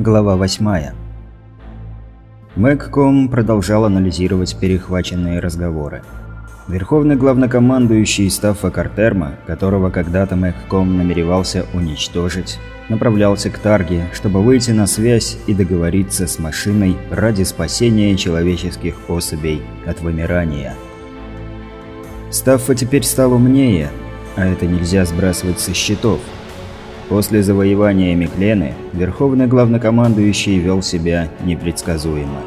Глава 8. Мэгком продолжал анализировать перехваченные разговоры. Верховный главнокомандующий Стаффа Картерма, которого когда-то Мэгком намеревался уничтожить, направлялся к Тарге, чтобы выйти на связь и договориться с машиной ради спасения человеческих особей от вымирания. Стаффа теперь стал умнее, а это нельзя сбрасывать со счетов – После завоевания Миклены Верховный Главнокомандующий вел себя непредсказуемо.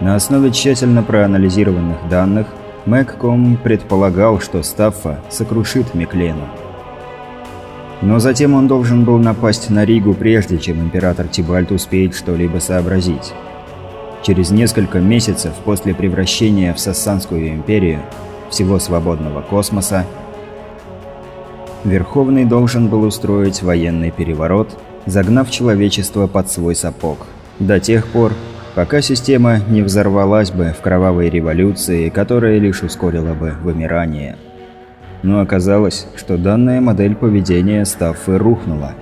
На основе тщательно проанализированных данных Мэгком предполагал, что Стаффа сокрушит Миклену. Но затем он должен был напасть на Ригу, прежде чем император Тибальт успеет что-либо сообразить. Через несколько месяцев после превращения в Сассанскую империю всего свободного космоса Верховный должен был устроить военный переворот, загнав человечество под свой сапог. До тех пор, пока система не взорвалась бы в кровавой революции, которая лишь ускорила бы вымирание. Но оказалось, что данная модель поведения Стаффы рухнула.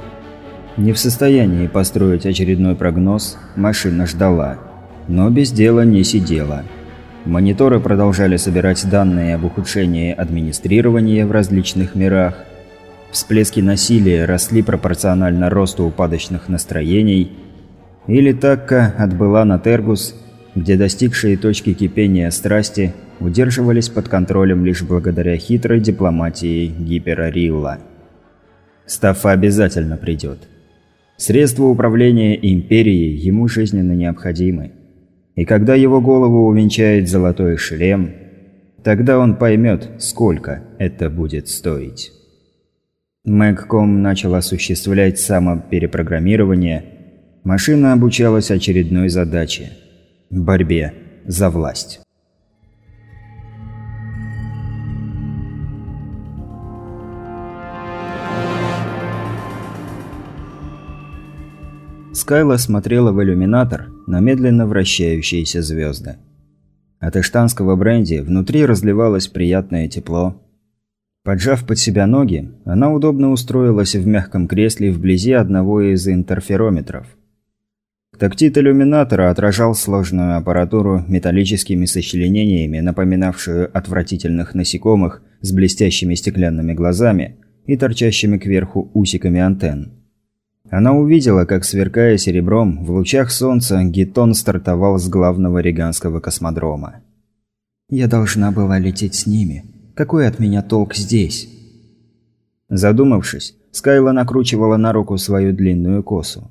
Не в состоянии построить очередной прогноз, машина ждала. Но без дела не сидела. Мониторы продолжали собирать данные об ухудшении администрирования в различных мирах, Всплески насилия росли пропорционально росту упадочных настроений, или Такка отбыла на Тергус, где достигшие точки кипения страсти удерживались под контролем лишь благодаря хитрой дипломатии Гипера Рилла. Стаффа обязательно придет. Средства управления Империей ему жизненно необходимы. И когда его голову увенчает золотой шлем, тогда он поймет, сколько это будет стоить. Мэгком начал осуществлять самоперепрограммирование. Машина обучалась очередной задаче – борьбе за власть. Скайла смотрела в иллюминатор на медленно вращающиеся звезды. От эштанского бренди внутри разливалось приятное тепло, Поджав под себя ноги, она удобно устроилась в мягком кресле вблизи одного из интерферометров. Тактит иллюминатора отражал сложную аппаратуру металлическими сочленениями, напоминавшую отвратительных насекомых с блестящими стеклянными глазами и торчащими кверху усиками антенн. Она увидела, как, сверкая серебром, в лучах солнца Гитон стартовал с главного риганского космодрома. «Я должна была лететь с ними», какой от меня толк здесь? Задумавшись, Скайла накручивала на руку свою длинную косу.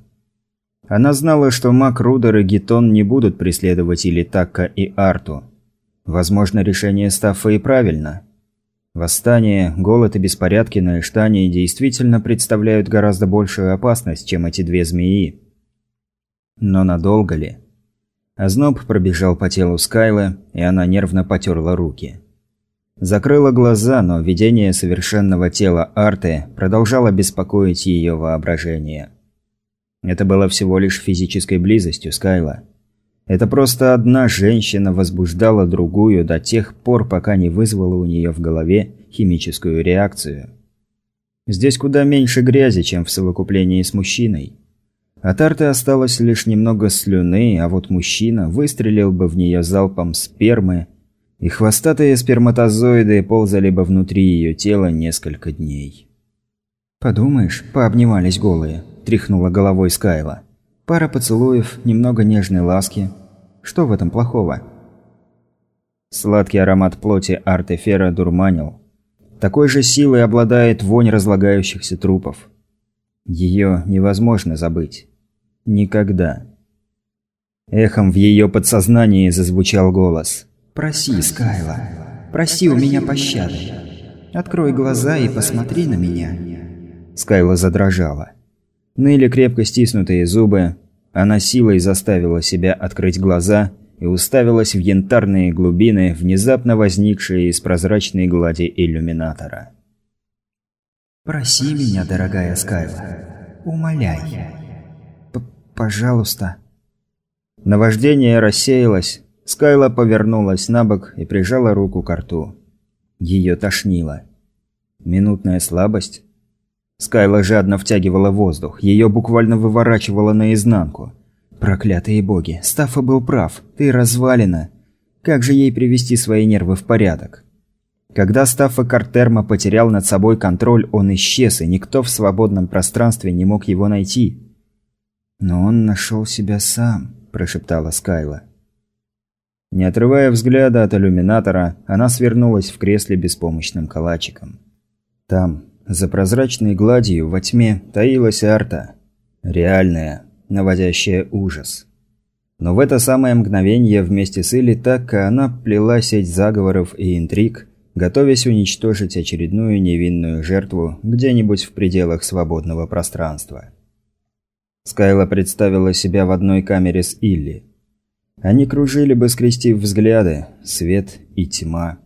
Она знала, что Мак Рудер и Гитон не будут преследовать или Такка и Арту. Возможно, решение Стаффа и правильно. Восстание, голод и беспорядки на Эштане действительно представляют гораздо большую опасность, чем эти две змеи. Но надолго ли? Озноб пробежал по телу Скайлы, и она нервно потерла руки. Закрыла глаза, но видение совершенного тела Арты продолжало беспокоить ее воображение. Это было всего лишь физической близостью Скайла. Это просто одна женщина возбуждала другую до тех пор, пока не вызвала у нее в голове химическую реакцию. Здесь куда меньше грязи, чем в совокуплении с мужчиной. От Арты осталось лишь немного слюны, а вот мужчина выстрелил бы в нее залпом спермы и хвостатые сперматозоиды ползали бы внутри ее тела несколько дней. «Подумаешь, пообнимались голые», – тряхнула головой Скайла. «Пара поцелуев, немного нежной ласки. Что в этом плохого?» Сладкий аромат плоти Артефера дурманил. Такой же силой обладает вонь разлагающихся трупов. Ее невозможно забыть. Никогда. Эхом в ее подсознании зазвучал голос – Проси, Скайла. Проси у меня пощады. Открой глаза и посмотри на меня. Скайла задрожала. Ныли крепко стиснутые зубы. Она силой заставила себя открыть глаза и уставилась в янтарные глубины, внезапно возникшие из прозрачной глади иллюминатора. «Проси меня, дорогая Скайла. Умоляй. П Пожалуйста». Наваждение рассеялось, Скайла повернулась на бок и прижала руку к рту. Ее тошнило. Минутная слабость? Скайла жадно втягивала воздух, ее буквально выворачивало наизнанку. Проклятые боги, Стаффа был прав, ты развалина. Как же ей привести свои нервы в порядок? Когда Стаффа Картерма потерял над собой контроль, он исчез, и никто в свободном пространстве не мог его найти. «Но он нашел себя сам», – прошептала Скайла. Не отрывая взгляда от иллюминатора, она свернулась в кресле беспомощным калачиком. Там, за прозрачной гладью во тьме таилась арта. Реальная, наводящая ужас. Но в это самое мгновение вместе с Илли Такка она плела сеть заговоров и интриг, готовясь уничтожить очередную невинную жертву где-нибудь в пределах свободного пространства. Скайла представила себя в одной камере с Илли. Они кружили бы, скрестив взгляды, свет и тьма.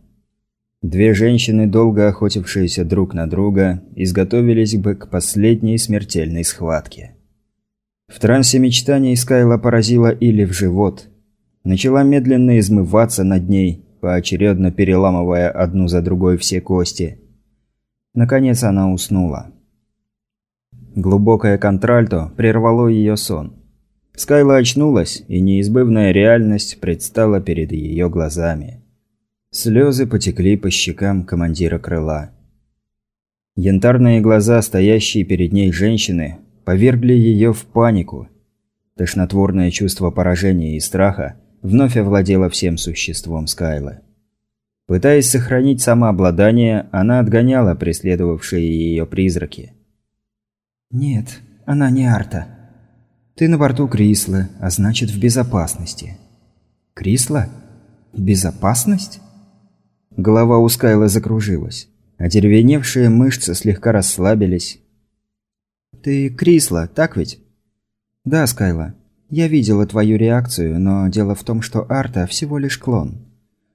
Две женщины, долго охотившиеся друг на друга, изготовились бы к последней смертельной схватке. В трансе мечтаний Скайла поразила Или в живот. Начала медленно измываться над ней, поочередно переламывая одну за другой все кости. Наконец она уснула. Глубокое контральто прервало ее сон. Скайла очнулась, и неизбывная реальность предстала перед ее глазами. Слезы потекли по щекам командира крыла. Янтарные глаза, стоящие перед ней женщины, повергли ее в панику. Тошнотворное чувство поражения и страха вновь овладело всем существом Скайлы. Пытаясь сохранить самообладание, она отгоняла преследовавшие ее призраки. «Нет, она не Арта. Ты на борту Крисла, а значит в безопасности». «Крисла? Безопасность?» Голова у Скайла закружилась. Одеревеневшие мышцы слегка расслабились. «Ты Крисла, так ведь?» «Да, Скайла. Я видела твою реакцию, но дело в том, что Арта всего лишь клон.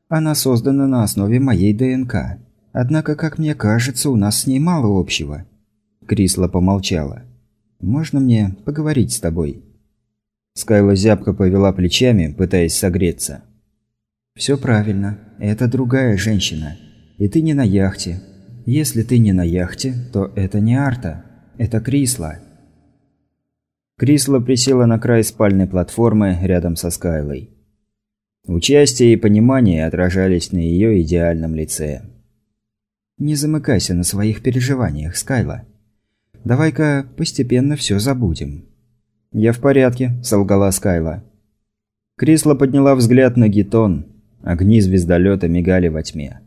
Она создана на основе моей ДНК. Однако, как мне кажется, у нас с ней мало общего». Крисла помолчала. «Можно мне поговорить с тобой?» Скайла зябко повела плечами, пытаясь согреться. «Все правильно. Это другая женщина. И ты не на яхте. Если ты не на яхте, то это не Арта. Это Крисла». Крисла присела на край спальной платформы рядом со Скайлой. Участие и понимание отражались на ее идеальном лице. «Не замыкайся на своих переживаниях, Скайла. Давай-ка постепенно все забудем». «Я в порядке», – солгала Скайла. Крисла подняла взгляд на Гитон, Огни звездолета мигали во тьме.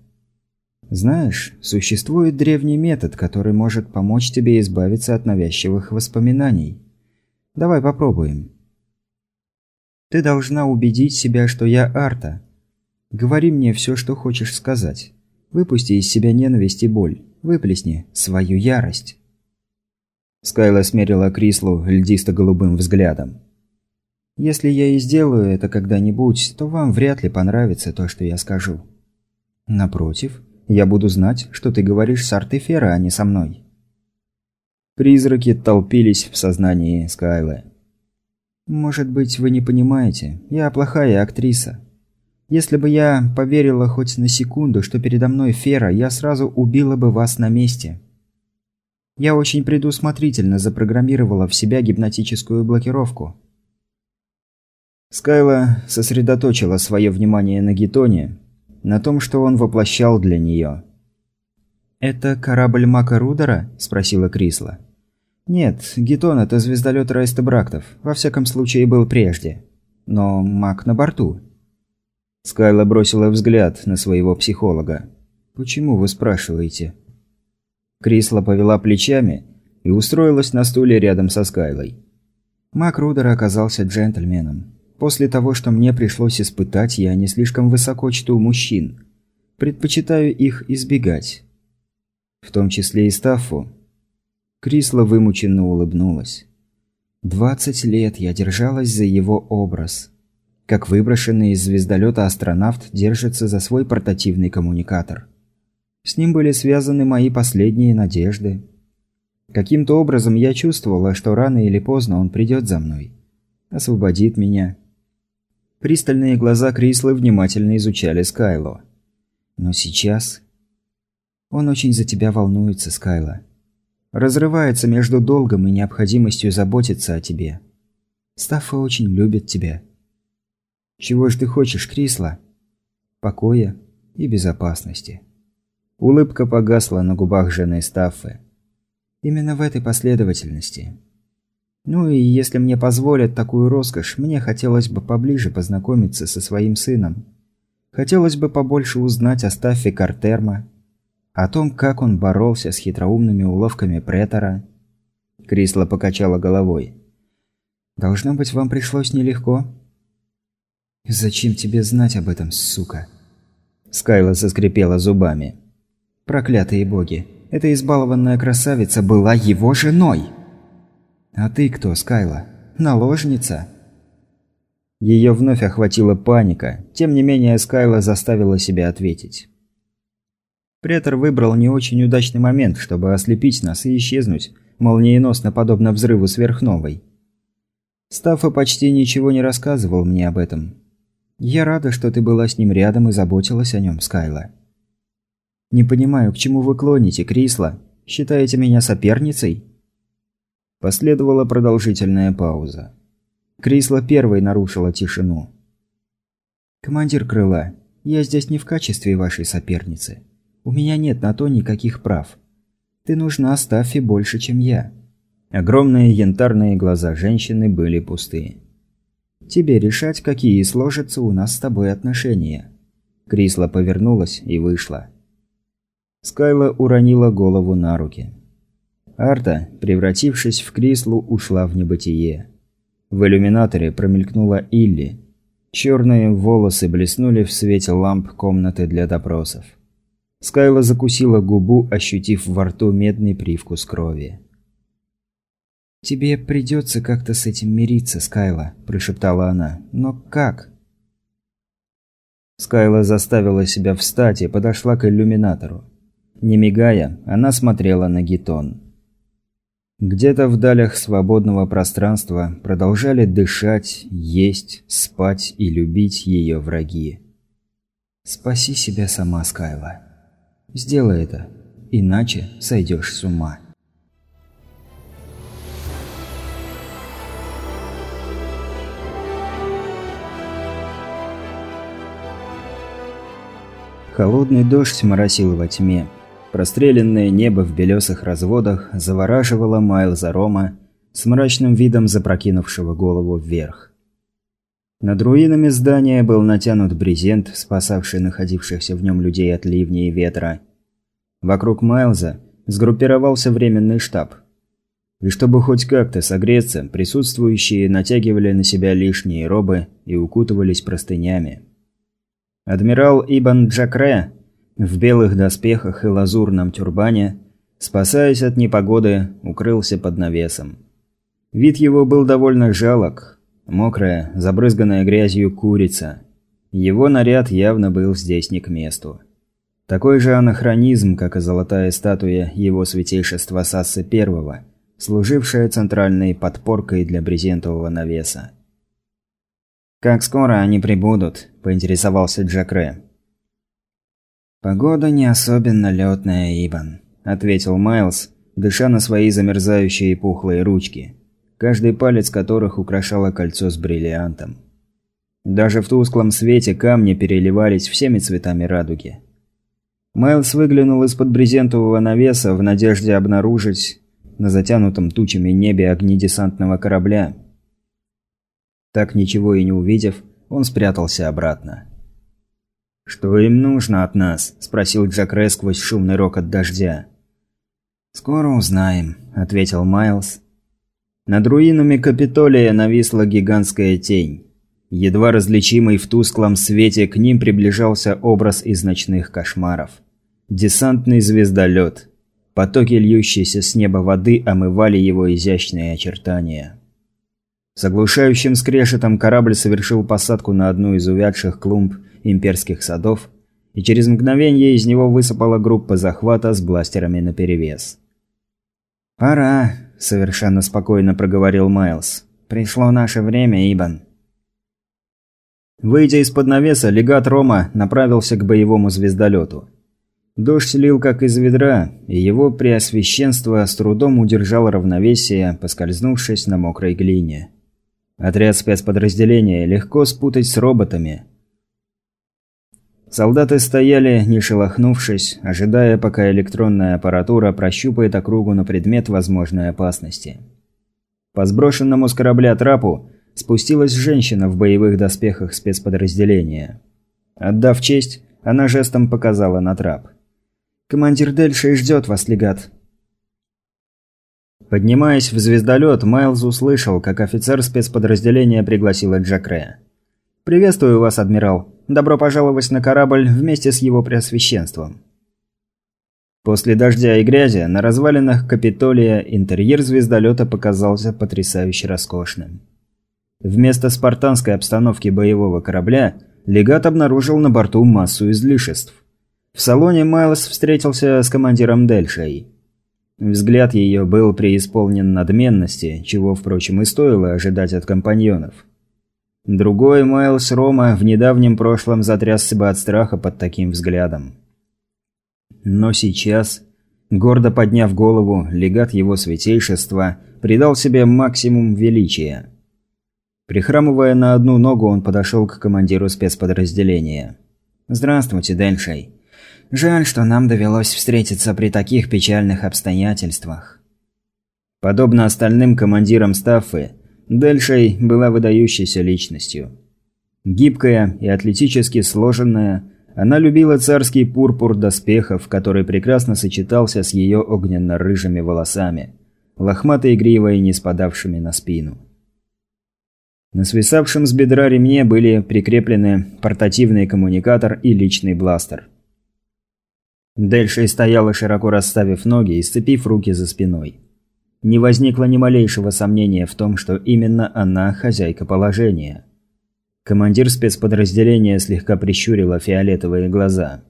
Знаешь, существует древний метод, который может помочь тебе избавиться от навязчивых воспоминаний. Давай попробуем. Ты должна убедить себя, что я Арта. Говори мне все, что хочешь сказать. Выпусти из себя ненависть и боль. Выплесни свою ярость. Скайла смерила Крислу льдисто-голубым взглядом. Если я и сделаю это когда-нибудь, то вам вряд ли понравится то, что я скажу. Напротив, я буду знать, что ты говоришь с Артефера, а не со мной. Призраки толпились в сознании Скайлы. «Может быть, вы не понимаете, я плохая актриса. Если бы я поверила хоть на секунду, что передо мной Фера, я сразу убила бы вас на месте. Я очень предусмотрительно запрограммировала в себя гипнотическую блокировку. Скайла сосредоточила свое внимание на Гетоне, на том, что он воплощал для нее. «Это корабль Мака Рудера?» – спросила Крисла. «Нет, Гетон – это звездолет Райста Брактов. Во всяком случае, был прежде. Но Мак на борту». Скайла бросила взгляд на своего психолога. «Почему вы спрашиваете?» Крисла повела плечами и устроилась на стуле рядом со Скайлой. Мак Рудер оказался джентльменом. После того, что мне пришлось испытать, я не слишком высоко чту мужчин. Предпочитаю их избегать. В том числе и Стаффу. Крисла вымученно улыбнулась. Двадцать лет я держалась за его образ. Как выброшенный из звездолета астронавт держится за свой портативный коммуникатор. С ним были связаны мои последние надежды. Каким-то образом я чувствовала, что рано или поздно он придет за мной. Освободит меня Пристальные глаза Крислы внимательно изучали Разрывается между долгом и необходимостью заботиться о тебе. Стаффа очень любит тебя. Чего ж ты хочешь, Крисла? Покоя и безопасности. Улыбка погасла на губах жены Стаффы. Именно в этой последовательности. Ну и если мне позволят такую роскошь, мне хотелось бы поближе познакомиться со своим сыном. Хотелось бы побольше узнать о Стаффе Картерма, о том, как он боролся с хитроумными уловками Претора. Крисла покачала головой. «Должно быть, вам пришлось нелегко». «Зачем тебе знать об этом, сука?» Скайла заскрипела зубами. «Проклятые боги! Эта избалованная красавица была его женой!» «А ты кто, Скайла? Наложница?» Ее вновь охватила паника, тем не менее Скайла заставила себя ответить. Претор выбрал не очень удачный момент, чтобы ослепить нас и исчезнуть, молниеносно подобно взрыву сверхновой. Стаффа почти ничего не рассказывал мне об этом. Я рада, что ты была с ним рядом и заботилась о нем, Скайла. Не понимаю, к чему вы клоните, Крисла? Считаете меня соперницей? Последовала продолжительная пауза. Крисла первой нарушила тишину. «Командир крыла, я здесь не в качестве вашей соперницы. У меня нет на то никаких прав. Ты нужна Стаффи больше, чем я». Огромные янтарные глаза женщины были пустые. «Тебе решать, какие сложатся у нас с тобой отношения». Крисла повернулась и вышла. Скайла уронила голову на руки. Арта, превратившись в Крислу, ушла в небытие. В иллюминаторе промелькнула Илли. Черные волосы блеснули в свете ламп комнаты для допросов. Скайла закусила губу, ощутив во рту медный привкус крови. «Тебе придется как-то с этим мириться, Скайла», – прошептала она. «Но как?» Скайла заставила себя встать и подошла к иллюминатору. Не мигая, она смотрела на Гетон. Где-то в далях свободного пространства продолжали дышать, есть, спать и любить ее враги. Спаси себя сама, Скайла. Сделай это, иначе сойдешь с ума. Холодный дождь моросил во тьме, Простреленное небо в белесых разводах завораживало Майлза Рома с мрачным видом запрокинувшего голову вверх. Над руинами здания был натянут брезент, спасавший находившихся в нем людей от ливня и ветра. Вокруг Майлза сгруппировался временный штаб. И чтобы хоть как-то согреться, присутствующие натягивали на себя лишние робы и укутывались простынями. Адмирал Ибн Джакре в белых доспехах и лазурном тюрбане, спасаясь от непогоды, укрылся под навесом. Вид его был довольно жалок. Мокрая, забрызганная грязью курица. Его наряд явно был здесь не к месту. Такой же анахронизм, как и золотая статуя его святейшества Сассы I, служившая центральной подпоркой для брезентового навеса. «Как скоро они прибудут?» – поинтересовался Джек Ре. «Погода не особенно летная, Ибан», – ответил Майлз, дыша на свои замерзающие пухлые ручки, каждый палец которых украшало кольцо с бриллиантом. Даже в тусклом свете камни переливались всеми цветами радуги. Майлз выглянул из-под брезентового навеса в надежде обнаружить на затянутом тучами небе огни десантного корабля. Так ничего и не увидев, он спрятался обратно. «Что им нужно от нас?» – спросил Джек Рэ сквозь шумный рокот дождя. «Скоро узнаем», – ответил Майлз. Над руинами Капитолия нависла гигантская тень. Едва различимый в тусклом свете к ним приближался образ из ночных кошмаров. Десантный звездолет. Потоки льющейся с неба воды омывали его изящные очертания. С оглушающим скрежетом корабль совершил посадку на одну из увядших клумб имперских садов, и через мгновение из него высыпала группа захвата с бластерами наперевес. «Пора», – совершенно спокойно проговорил Майлз. «Пришло наше время, Ибан». Выйдя из-под навеса, легат Рома направился к боевому звездолету. Дождь лил как из ведра, и его преосвященство с трудом удержал равновесие, поскользнувшись на мокрой глине. Отряд спецподразделения легко спутать с роботами. Солдаты стояли, не шелохнувшись, ожидая, пока электронная аппаратура прощупает округу на предмет возможной опасности. По сброшенному с корабля трапу спустилась женщина в боевых доспехах спецподразделения. Отдав честь, она жестом показала на трап. «Командир Дельши ждет вас, легат». Поднимаясь в звездолет, Майлз услышал, как офицер спецподразделения пригласила Джакре. «Приветствую вас, адмирал. Добро пожаловать на корабль вместе с его преосвященством». После дождя и грязи на развалинах Капитолия интерьер звездолета показался потрясающе роскошным. Вместо спартанской обстановки боевого корабля, легат обнаружил на борту массу излишеств. В салоне Майлз встретился с командиром Дельшей. Взгляд ее был преисполнен надменности, чего, впрочем, и стоило ожидать от компаньонов. Другой Майлз Рома в недавнем прошлом затрясся бы от страха под таким взглядом. Но сейчас, гордо подняв голову, легат его святейшества придал себе максимум величия. Прихрамывая на одну ногу, он подошел к командиру спецподразделения. «Здравствуйте, Дельшей. Жаль, что нам довелось встретиться при таких печальных обстоятельствах. Подобно остальным командирам Стаффы, Дельшей была выдающейся личностью. Гибкая и атлетически сложенная, она любила царский пурпур доспехов, который прекрасно сочетался с ее огненно-рыжими волосами, лохматой гривой, не спадавшими на спину. На свисавшем с бедра ремне были прикреплены портативный коммуникатор и личный бластер – Дельшей стояла, широко расставив ноги и сцепив руки за спиной. Не возникло ни малейшего сомнения в том, что именно она хозяйка положения. Командир спецподразделения слегка прищурила фиолетовые глаза.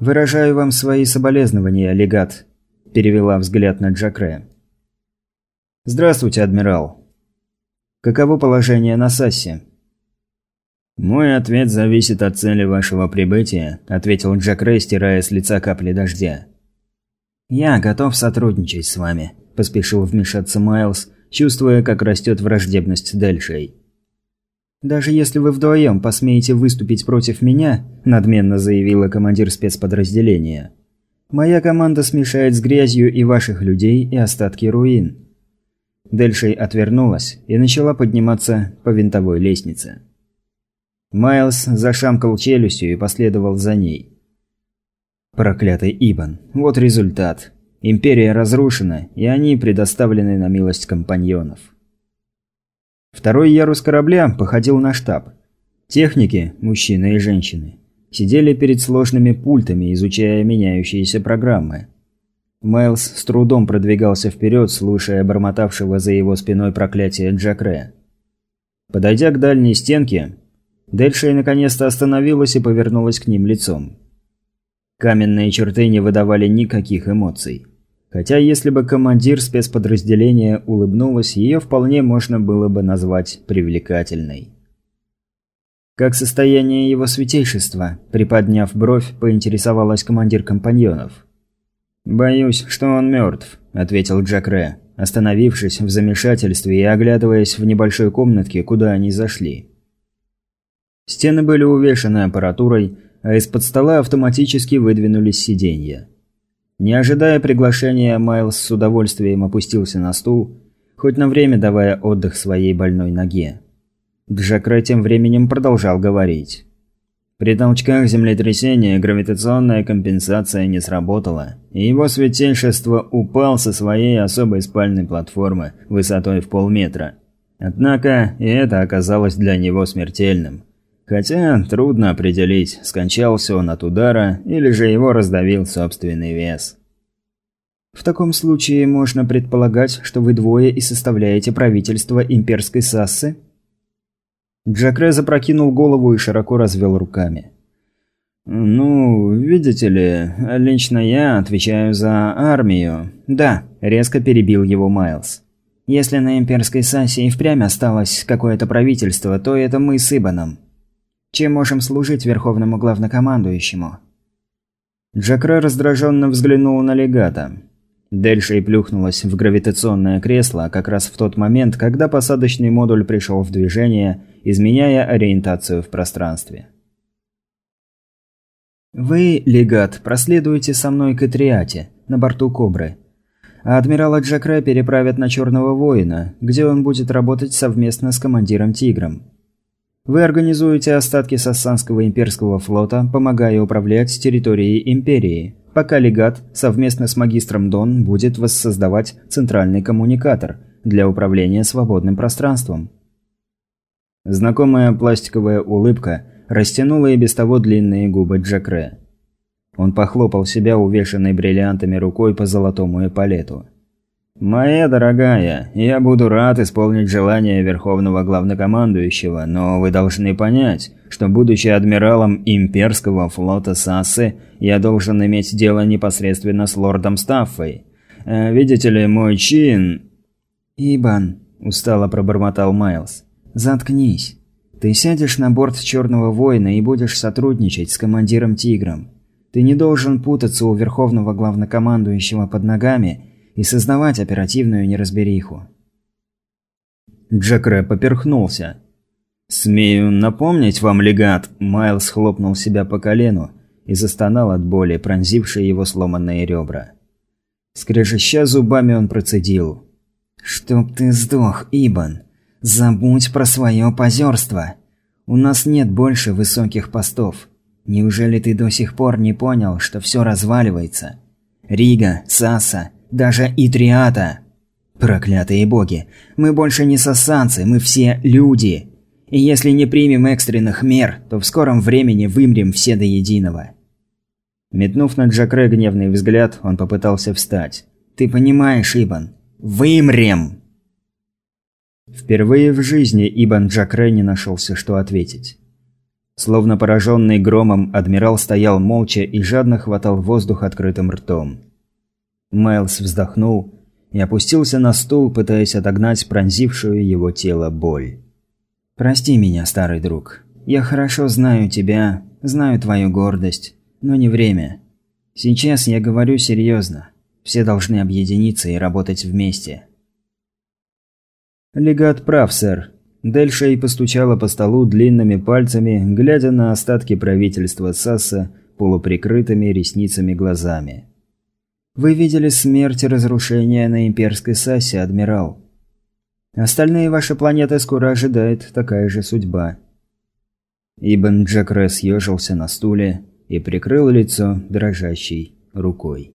«Выражаю вам свои соболезнования, легат», – перевела взгляд на Джакре. «Здравствуйте, адмирал. Каково положение на Сассе?» «Мой ответ зависит от цели вашего прибытия», – ответил Джек Рэй, стирая с лица капли дождя. «Я готов сотрудничать с вами», – поспешил вмешаться Майлз, чувствуя, как растет враждебность Дельшей. «Даже если вы вдвоем посмеете выступить против меня», – надменно заявила командир спецподразделения. «Моя команда смешает с грязью и ваших людей, и остатки руин». Дельшей отвернулась и начала подниматься по винтовой лестнице. Майлз зашамкал челюстью и последовал за ней. Проклятый Ибан. Вот результат. Империя разрушена, и они предоставлены на милость компаньонов. Второй ярус корабля походил на штаб. Техники, мужчины и женщины, сидели перед сложными пультами, изучая меняющиеся программы. Майлз с трудом продвигался вперед, слушая бормотавшего за его спиной проклятие Джакре. Подойдя к дальней стенке, Дельшей наконец-то остановилась и повернулась к ним лицом. Каменные черты не выдавали никаких эмоций. Хотя если бы командир спецподразделения улыбнулась, ее вполне можно было бы назвать привлекательной. «Как состояние его святейшества?» – приподняв бровь, поинтересовалась командир компаньонов. «Боюсь, что он мертв», – ответил Джак Ре, остановившись в замешательстве и оглядываясь в небольшой комнатке, куда они зашли. Стены были увешаны аппаратурой, а из-под стола автоматически выдвинулись сиденья. Не ожидая приглашения, Майлз с удовольствием опустился на стул, хоть на время давая отдых своей больной ноге. Джакре тем временем продолжал говорить. При толчках землетрясения гравитационная компенсация не сработала, и его святейшество упал со своей особой спальной платформы высотой в полметра. Однако и это оказалось для него смертельным. Хотя трудно определить, скончался он от удара или же его раздавил собственный вес. В таком случае можно предполагать, что вы двое и составляете правительство имперской Сассы? Джакре запрокинул голову и широко развел руками. «Ну, видите ли, лично я отвечаю за армию». «Да», – резко перебил его Майлз. «Если на имперской Сассе и впрямь осталось какое-то правительство, то это мы с Ибаном. Чем можем служить Верховному Главнокомандующему?» Джакра раздраженно взглянул на легата. Дельшей плюхнулась в гравитационное кресло как раз в тот момент, когда посадочный модуль пришел в движение, изменяя ориентацию в пространстве. «Вы, легат, проследуете со мной к Этриате, на борту Кобры. А адмирала Джакре переправят на Черного Воина, где он будет работать совместно с командиром Тигром. Вы организуете остатки Сассанского имперского флота, помогая управлять территорией Империи, пока легат совместно с магистром Дон будет воссоздавать центральный коммуникатор для управления свободным пространством. Знакомая пластиковая улыбка растянула и без того длинные губы Джекре. Он похлопал себя увешанной бриллиантами рукой по золотому эполету. «Моя дорогая, я буду рад исполнить желание Верховного Главнокомандующего, но вы должны понять, что, будучи адмиралом имперского флота Сассы, я должен иметь дело непосредственно с лордом Стаффой. Э, видите ли, мой чин...» «Ибан», – устало пробормотал Майлз, – «заткнись». Ты сядешь на борт Черного Воина и будешь сотрудничать с командиром Тигром. Ты не должен путаться у Верховного Главнокомандующего под ногами и создавать оперативную неразбериху. Джекре поперхнулся. «Смею напомнить вам, легат!» Майлз хлопнул себя по колену и застонал от боли, пронзившей его сломанные ребра. Скрежеща зубами он процедил. «Чтоб ты сдох, Ибан!» Забудь про свое позерство. У нас нет больше высоких постов. Неужели ты до сих пор не понял, что все разваливается? Рига, Саса, даже Итриата. Проклятые боги, мы больше не сасанцы, мы все люди. И если не примем экстренных мер, то в скором времени вымрем все до единого. Метнув на Джакре гневный взгляд, он попытался встать. «Ты понимаешь, Ибан? Вымрем!» Впервые в жизни Ибан Джакре не нашелся, что ответить. Словно пораженный громом, адмирал стоял молча и жадно хватал воздух открытым ртом. Майлз вздохнул и опустился на стул, пытаясь отогнать пронзившую его тело боль. «Прости меня, старый друг. Я хорошо знаю тебя, знаю твою гордость, но не время. Сейчас я говорю серьезно. Все должны объединиться и работать вместе. «Легат прав, сэр». Дельшей постучала по столу длинными пальцами, глядя на остатки правительства Сасса полуприкрытыми ресницами глазами. «Вы видели смерть и разрушение на имперской Сассе, адмирал. Остальные ваши планеты скоро ожидает такая же судьба». Ибн Джакре съежился на стуле и прикрыл лицо дрожащей рукой.